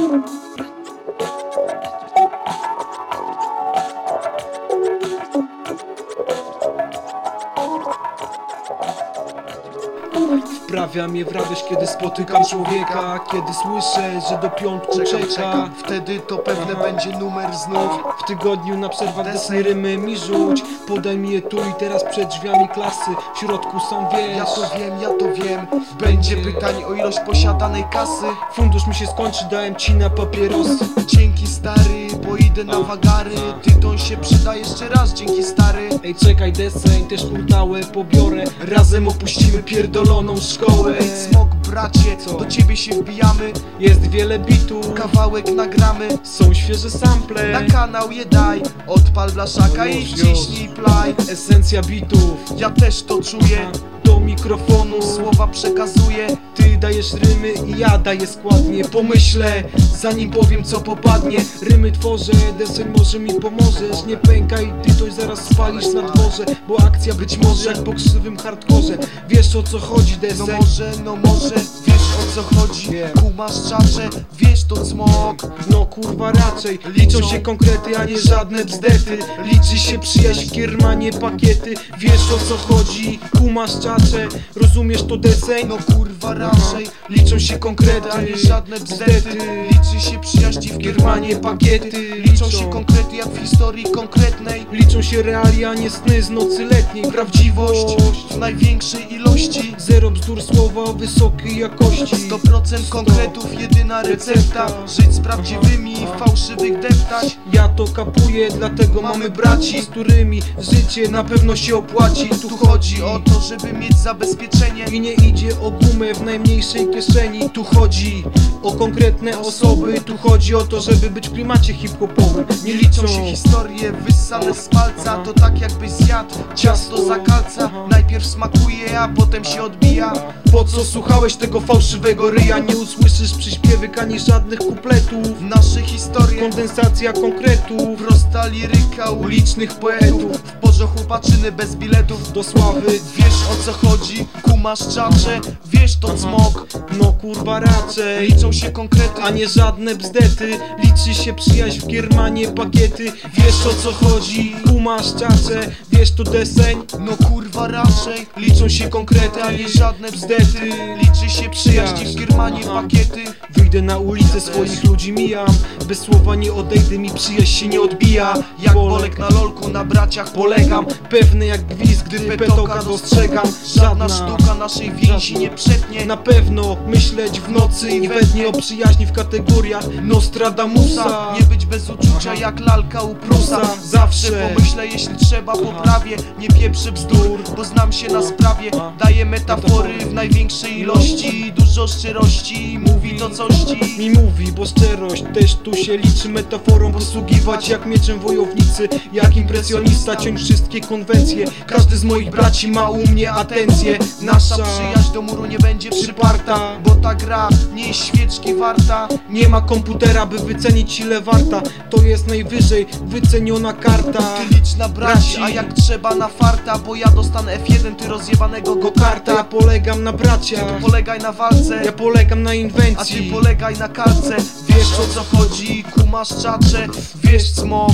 Thank you. Wprawia mnie w radość, kiedy spotykam człowieka. Kiedy słyszę, że do piątku Czekam, czeka czekam, wtedy to pewnie będzie numer znów. W tygodniu na przerwach desnej rymy mi rzuć. Podaj mi je tu i teraz przed drzwiami klasy. W środku są wiesz. Ja to wiem, ja to wiem. Będzie pytań o ilość posiadanej kasy. Fundusz mi się skończy, dałem ci na papierosy. Dzięki stary, bo idę na wagary. Tytoń się przyda jeszcze raz, dzięki stary. Ej czekaj deseń, też hurtałę pobiorę. Razem opuścimy szkołę. Ej smok bracie, Co? do ciebie się wbijamy. Jest wiele bitów, Kawałek nagramy. Są świeże sample. Na kanał je daj. Odpal blaszaka i wciśnij play. Esencja bitów. Ja też to czuję Do mikrofonu Słowa przekazuję. Ty dajesz rymy i ja daję składnie. Pomyślę, zanim powiem co popadnie. Rymy tworzę, deseń może mi pomożesz. Nie pękaj, ty to zaraz spalisz na dworze Bo akcja być może jak po krzywym hardkorze. Wiesz o co chodzi No deseń może, no może o co chodzi. Kumasz czacze Wiesz to smok No kurwa raczej Liczą się konkrety, a nie żadne bzdety. Liczy się przyjaźń, firma, nie pakiety. Wiesz o co chodzi, kumasz czacze Rozumiesz to deseń? No kurwa raczej Liczą się konkrety, a nie żadne bzdety. Liczy się przyjaźń w Giermanie pakiety. Liczą się konkrety jak w historii konkretnej. Liczą się realia, nie sny z nocy letniej. Prawdziwość Prawdziwość w największej ilości. Zero bzdur słowa o wysokiej jakości 100% konkretów, jedyna recepta. Żyć z prawdziwymi i fałszywych deptać. Ja to kapuję, dlatego mamy braci Z którymi życie na pewno się opłaci. Tu chodzi. o to, żeby mieć zabezpieczenie. I nie idzie o gumę w najmniejszej kieszeni. Tu chodzi o konkretne osoby Tu chodzi o to, żeby być w klimacie hip-hopowym. Nie liczą się historie wyssane z palca To tak jakbyś zjadł ciasto za kalca. Najpierw smakuje, a potem się odbija. Po co słuchałeś tego fałszywego ryja? Nie usłyszysz przyśpiewek ani żadnych kupletów. Nasze historie Kondensacja konkretów. Prosta liryka ulicznych poetów W pożochu paczyny bez biletów do sławy. Wiesz o co chodzi, kumasz czacze Wiesz to smok, No kurwa raczej. Liczą się konkrety a nie żadne bzdety. Liczy się przyjaźń w Giermanie pakiety. Wiesz o co chodzi, kumasz czacze Wiesz to deseń, No kurwa raczej. Liczą się konkrety A nie żadne bzdety. Liczy się przyjaźń w Giermanie pakiety. Wyjdę na ulicę, swoich ludzi mijam. Bez słowa nie odejdę, mi przyjaźń się nie odbija. Jak Bolek na lolku, na braciach Pewny jak gwizd, gdy petoka dostrzegam Żadna sztuka naszej więzi nie przetnie. Na pewno myśleć w nocy i we dnie o przyjaźni w kategoriach Nostradamusa. Nie być bez uczucia jak lalka u Prusa. Zawsze. Zawsze. pomyślę jeśli trzeba poprawię Nie pieprzę bzdur, bo znam się na sprawie. Daję metafory w największej ilości. Dużo szczerości, mówi to coś ci. Mi mówi, bo szczerość też tu się liczy. Metaforą posługiwać jak mieczem wojownicy. Jak impresjonista ciąć wszystkie konwencje. Każdy z moich braci ma u mnie atencję. Nasza przyjaźń do muru nie będzie przyparta Bo ta gra nie jest świeczki warta. Nie ma komputera, by wycenić ile warta. To jest najwyżej wyceniona karta. Ty licz na braci, a jak trzeba na farta Bo ja dostanę F1, ty rozjebanego go Karta, ja polegam na braciach Tu polegaj na walce, Ja polegam na a ty inwencji. polegaj na kalce Wiesz o co chodzi, kumasz czacze. Wiesz smok,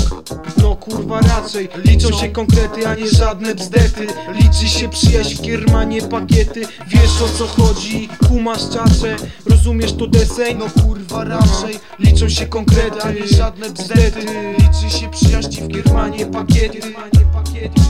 No kurwa raczej. Liczą się konkrety, a nie żadne bzdety. Liczy się przyjaźń w Giermanie pakiety. Wiesz o co chodzi, kumasz czacze Rozumiesz to deseń? no kurwa raczej. Liczą się konkrety, A nie żadne bzdety. Liczy się przyjaźń w Giermanie pakiety pakiety